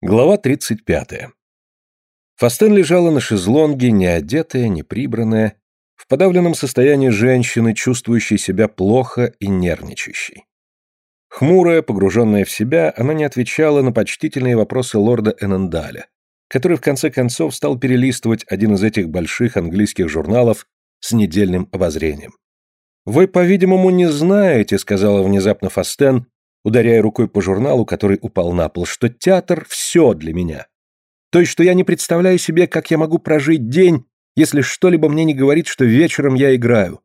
Глава 35. Фастен лежала на шезлонге, не одетая, не прибранная, в подавленном состоянии женщины, чувствующей себя плохо и нервничающей. Хмурая, погруженная в себя, она не отвечала на почтительные вопросы лорда Эннендаля, который в конце концов стал перелистывать один из этих больших английских журналов с недельным обозрением. «Вы, по-видимому, не знаете», — сказала внезапно Фастен, ударяя рукой по журналу, который упал на пол, что театр — все для меня. То есть, что я не представляю себе, как я могу прожить день, если что-либо мне не говорит, что вечером я играю.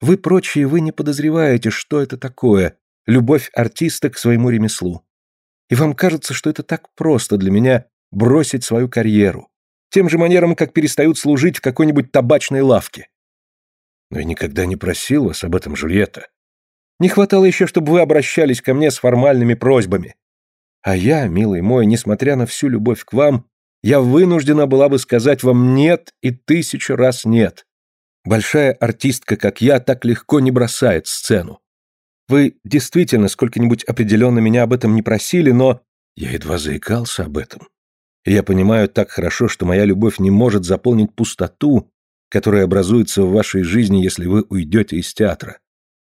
Вы прочие, вы не подозреваете, что это такое — любовь артиста к своему ремеслу. И вам кажется, что это так просто для меня бросить свою карьеру, тем же манером, как перестают служить в какой-нибудь табачной лавке. Но я никогда не просил вас об этом, Жульетта. Не хватало еще, чтобы вы обращались ко мне с формальными просьбами. А я, милый мой, несмотря на всю любовь к вам, я вынуждена была бы сказать вам «нет» и тысячу раз «нет». Большая артистка, как я, так легко не бросает сцену. Вы действительно сколько-нибудь определенно меня об этом не просили, но... Я едва заикался об этом. И я понимаю так хорошо, что моя любовь не может заполнить пустоту, которая образуется в вашей жизни, если вы уйдете из театра.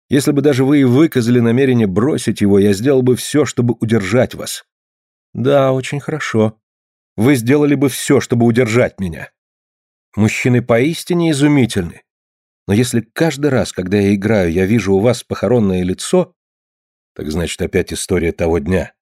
Если бы даже вы и выказали намерение бросить его, я сделал бы все, чтобы удержать вас. Да, очень хорошо. Вы сделали бы все, чтобы удержать меня. Мужчины поистине изумительны. Но если каждый раз, когда я играю, я вижу у вас похоронное лицо, так значит опять история того дня.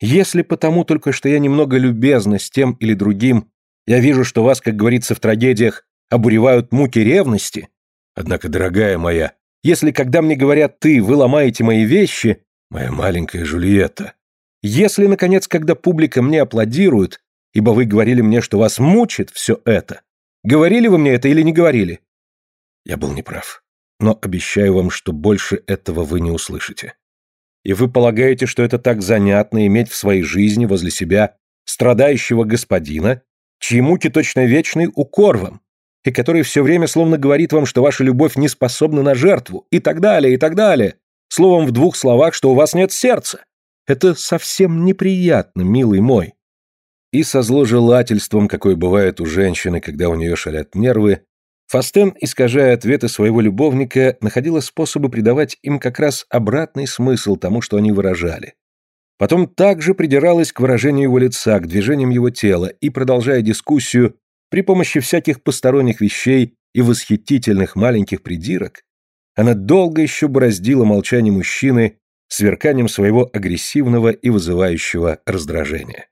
Если потому только, что я немного любезна с тем или другим, я вижу, что вас, как говорится в трагедиях, обуревают муки ревности, однако, дорогая моя, если, когда мне говорят «ты», вы ломаете мои вещи, моя маленькая Жульетта. Если, наконец, когда публика мне аплодирует, ибо вы говорили мне, что вас мучит все это. Говорили вы мне это или не говорили? Я был неправ. Но обещаю вам, что больше этого вы не услышите. И вы полагаете, что это так занятно иметь в своей жизни возле себя страдающего господина, чьи муки точно вечный укор вам? И который все время словно говорит вам, что ваша любовь не способна на жертву, и так далее, и так далее. Словом, в двух словах, что у вас нет сердца. Это совсем неприятно, милый мой. И со зложелательством, какое бывает у женщины, когда у нее шалят нервы, Фастен, искажая ответы своего любовника, находила способы придавать им как раз обратный смысл тому, что они выражали. Потом также придиралась к выражению его лица, к движениям его тела и, продолжая дискуссию, при помощи всяких посторонних вещей и восхитительных маленьких придирок она долго еще бороздила молчание мужчины сверканием своего агрессивного и вызывающего раздражения.